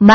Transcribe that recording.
م